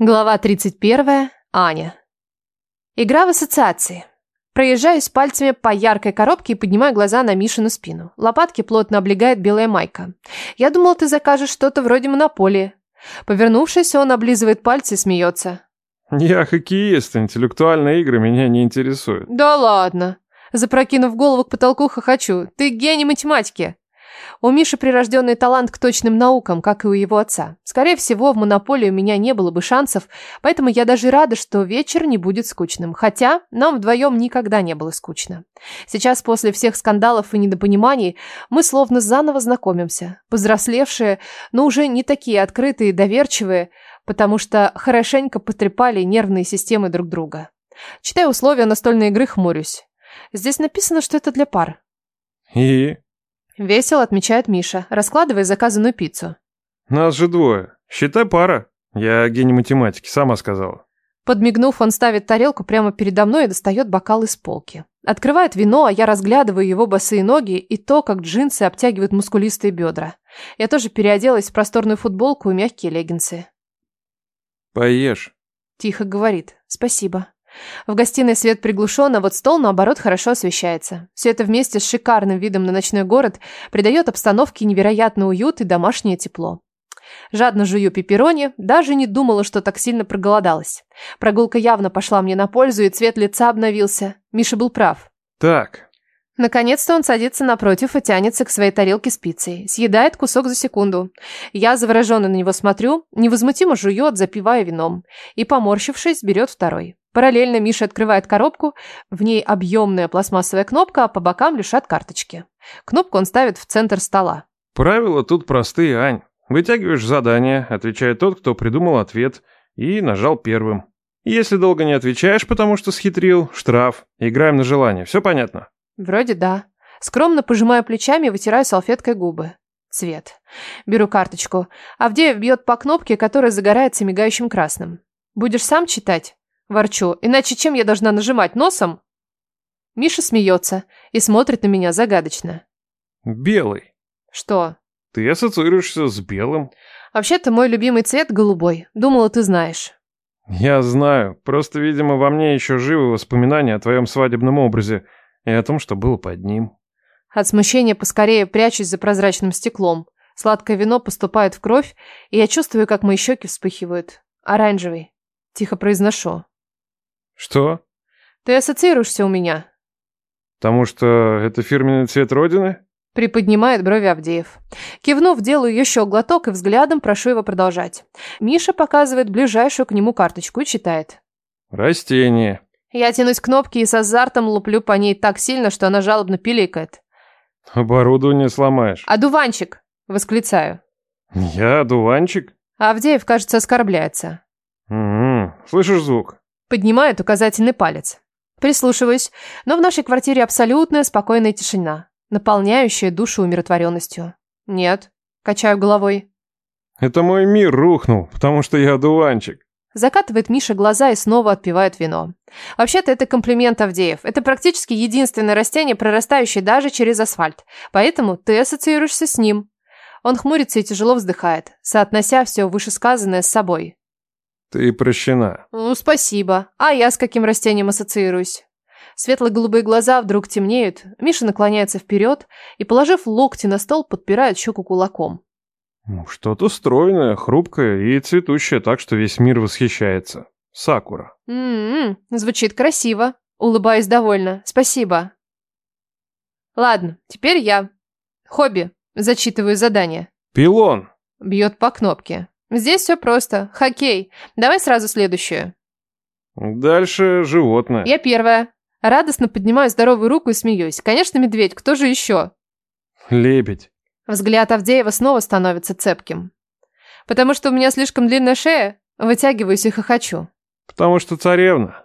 Глава 31. Аня. Игра в ассоциации. Проезжаюсь пальцами по яркой коробке и поднимаю глаза на Мишину спину. Лопатки плотно облегает белая майка. Я думал, ты закажешь что-то вроде монополии. Повернувшись, он облизывает пальцы и смеется. Я хоккеист, интеллектуальные игры меня не интересуют. Да ладно. Запрокинув голову к потолку, хохочу. Ты гений математики. У Миши прирожденный талант к точным наукам, как и у его отца. Скорее всего, в монополии у меня не было бы шансов, поэтому я даже рада, что вечер не будет скучным. Хотя нам вдвоем никогда не было скучно. Сейчас, после всех скандалов и недопониманий, мы словно заново знакомимся. Повзрослевшие, но уже не такие открытые и доверчивые, потому что хорошенько потрепали нервные системы друг друга. Читая условия настольной игры, хмурюсь. Здесь написано, что это для пар. И? Весело отмечает Миша, раскладывая заказанную пиццу. Нас же двое. Считай пара. Я гений математики, сама сказала. Подмигнув, он ставит тарелку прямо передо мной и достает бокал из полки. Открывает вино, а я разглядываю его босые ноги и то, как джинсы обтягивают мускулистые бедра. Я тоже переоделась в просторную футболку и мягкие леггинсы. Поешь. Тихо говорит. Спасибо. В гостиной свет приглушен, а вот стол, наоборот, хорошо освещается. Все это вместе с шикарным видом на ночной город придает обстановке невероятный уют и домашнее тепло. Жадно жую пепперони, даже не думала, что так сильно проголодалась. Прогулка явно пошла мне на пользу, и цвет лица обновился. Миша был прав. Так. Наконец-то он садится напротив и тянется к своей тарелке с пиццей. Съедает кусок за секунду. Я завороженно на него смотрю, невозмутимо жует, запивая вином. И, поморщившись, берет второй. Параллельно Миша открывает коробку, в ней объемная пластмассовая кнопка, а по бокам лежат карточки. Кнопку он ставит в центр стола. Правила тут простые, Ань. Вытягиваешь задание, отвечает тот, кто придумал ответ, и нажал первым. Если долго не отвечаешь, потому что схитрил, штраф. Играем на желание. Все понятно? Вроде да. Скромно пожимаю плечами и вытираю салфеткой губы. Цвет. Беру карточку. Авдеев бьет по кнопке, которая загорается мигающим красным. Будешь сам читать? Ворчу. Иначе чем я должна нажимать? Носом? Миша смеется и смотрит на меня загадочно. Белый. Что? Ты ассоциируешься с белым. Вообще-то мой любимый цвет голубой. Думала, ты знаешь. Я знаю. Просто, видимо, во мне еще живы воспоминания о твоем свадебном образе и о том, что было под ним. От смущения поскорее прячусь за прозрачным стеклом. Сладкое вино поступает в кровь, и я чувствую, как мои щеки вспыхивают. Оранжевый. Тихо произношу. Что? Ты ассоциируешься у меня. Потому что это фирменный цвет Родины? Приподнимает брови Авдеев. Кивнув, делаю еще глоток и взглядом прошу его продолжать. Миша показывает ближайшую к нему карточку и читает. Растение. Я тянусь к кнопке и с азартом луплю по ней так сильно, что она жалобно пиликает. Оборудование сломаешь. «Одуванчик!» – восклицаю. Я одуванчик? Авдеев, кажется, оскорбляется. Угу. Слышишь звук? Поднимает указательный палец. Прислушиваюсь, но в нашей квартире абсолютная спокойная тишина, наполняющая душу умиротворенностью. Нет, качаю головой. Это мой мир рухнул, потому что я одуванчик. Закатывает Миша глаза и снова отпивает вино. Вообще-то это комплимент Авдеев. Это практически единственное растение, прорастающее даже через асфальт. Поэтому ты ассоциируешься с ним. Он хмурится и тяжело вздыхает, соотнося все вышесказанное с собой. Ты прощена. Ну, спасибо. А я с каким растением ассоциируюсь? Светло-голубые глаза вдруг темнеют. Миша наклоняется вперед и, положив локти на стол, подпирает щеку кулаком. Ну, Что-то стройное, хрупкое и цветущее так, что весь мир восхищается. Сакура. М-м, звучит красиво. Улыбаюсь довольно. Спасибо. Ладно, теперь я. Хобби. Зачитываю задание. Пилон. Бьет по кнопке. Здесь все просто. Хоккей. Давай сразу следующую. Дальше животное. Я первая. Радостно поднимаю здоровую руку и смеюсь. Конечно, медведь. Кто же еще? Лебедь. Взгляд Авдеева снова становится цепким. Потому что у меня слишком длинная шея, вытягиваюсь и хохочу. Потому что царевна.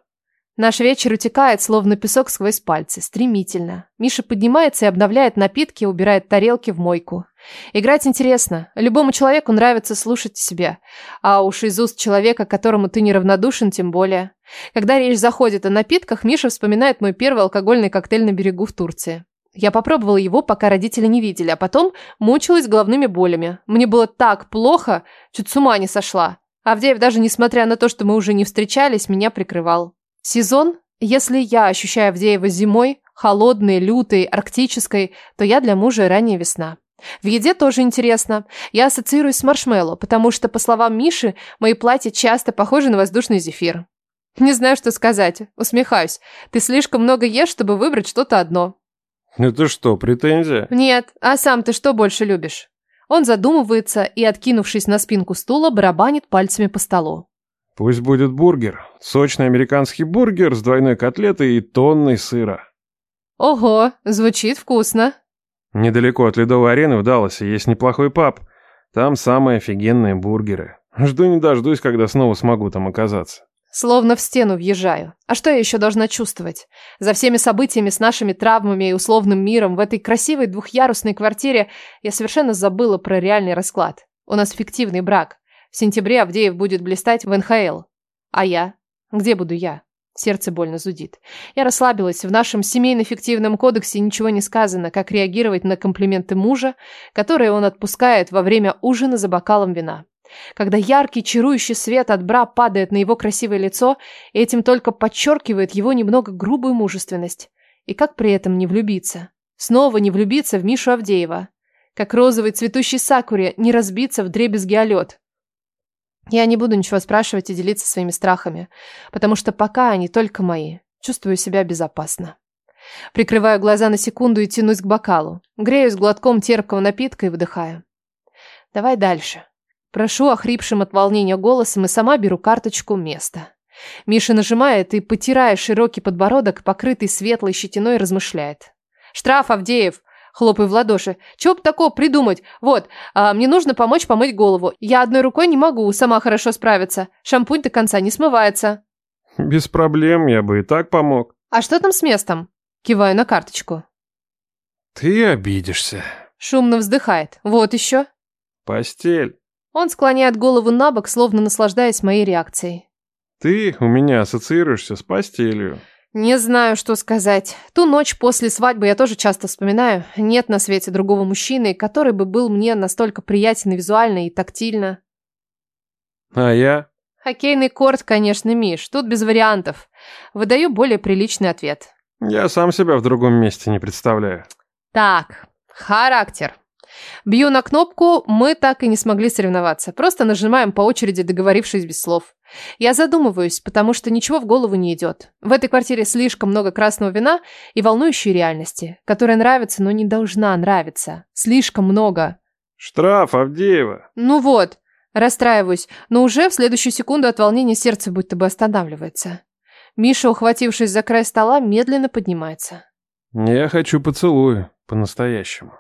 Наш вечер утекает, словно песок сквозь пальцы, стремительно. Миша поднимается и обновляет напитки, убирает тарелки в мойку. Играть интересно. Любому человеку нравится слушать себя. А уж из уст человека, которому ты неравнодушен, тем более. Когда речь заходит о напитках, Миша вспоминает мой первый алкогольный коктейль на берегу в Турции. Я попробовала его, пока родители не видели, а потом мучилась головными болями. Мне было так плохо, чуть с ума не сошла. Авдеев даже несмотря на то, что мы уже не встречались, меня прикрывал. Сезон? Если я ощущаю Авдеева зимой, холодной, лютой, арктической, то я для мужа ранняя весна. В еде тоже интересно. Я ассоциируюсь с маршмеллоу, потому что, по словам Миши, мои платья часто похожи на воздушный зефир. Не знаю, что сказать. Усмехаюсь. Ты слишком много ешь, чтобы выбрать что-то одно. Это что, претензия? Нет. А сам ты что больше любишь? Он задумывается и, откинувшись на спинку стула, барабанит пальцами по столу. Пусть будет бургер. Сочный американский бургер с двойной котлетой и тонной сыра. Ого, звучит вкусно. Недалеко от Ледовой арены в Далласе есть неплохой паб. Там самые офигенные бургеры. Жду не дождусь, когда снова смогу там оказаться. Словно в стену въезжаю. А что я еще должна чувствовать? За всеми событиями с нашими травмами и условным миром в этой красивой двухъярусной квартире я совершенно забыла про реальный расклад. У нас фиктивный брак. В сентябре Авдеев будет блистать в НХЛ. А я? Где буду я? Сердце больно зудит. Я расслабилась. В нашем семейно-фиктивном кодексе ничего не сказано, как реагировать на комплименты мужа, которые он отпускает во время ужина за бокалом вина. Когда яркий, чарующий свет от бра падает на его красивое лицо, этим только подчеркивает его немного грубую мужественность. И как при этом не влюбиться? Снова не влюбиться в Мишу Авдеева. Как розовый цветущий сакуре не разбиться в дребезги о лед. Я не буду ничего спрашивать и делиться своими страхами, потому что пока они только мои. Чувствую себя безопасно. Прикрываю глаза на секунду и тянусь к бокалу. Греюсь глотком терпкого напитка и выдыхаю. Давай дальше. Прошу охрипшим от волнения голосом и сама беру карточку места. Миша нажимает и, потирая широкий подбородок, покрытый светлой щетиной, размышляет. «Штраф, Авдеев! Хлопаю в ладоши. Чего бы такого придумать? Вот, а, мне нужно помочь помыть голову. Я одной рукой не могу сама хорошо справиться. Шампунь до конца не смывается. Без проблем, я бы и так помог. А что там с местом? Киваю на карточку. Ты обидишься. Шумно вздыхает. Вот еще. Постель. Он склоняет голову на бок, словно наслаждаясь моей реакцией. Ты у меня ассоциируешься с постелью. Не знаю, что сказать. Ту ночь после свадьбы я тоже часто вспоминаю. Нет на свете другого мужчины, который бы был мне настолько приятен визуально и тактильно. А я? Хоккейный корт, конечно, Миш. Тут без вариантов. Выдаю более приличный ответ. Я сам себя в другом месте не представляю. Так, характер. Бью на кнопку, мы так и не смогли соревноваться. Просто нажимаем по очереди, договорившись без слов. Я задумываюсь, потому что ничего в голову не идет. В этой квартире слишком много красного вина и волнующей реальности, которая нравится, но не должна нравиться. Слишком много. Штраф, Авдеева. Ну вот, расстраиваюсь, но уже в следующую секунду от волнения сердце будто бы останавливается. Миша, ухватившись за край стола, медленно поднимается. Я хочу поцелую, по-настоящему.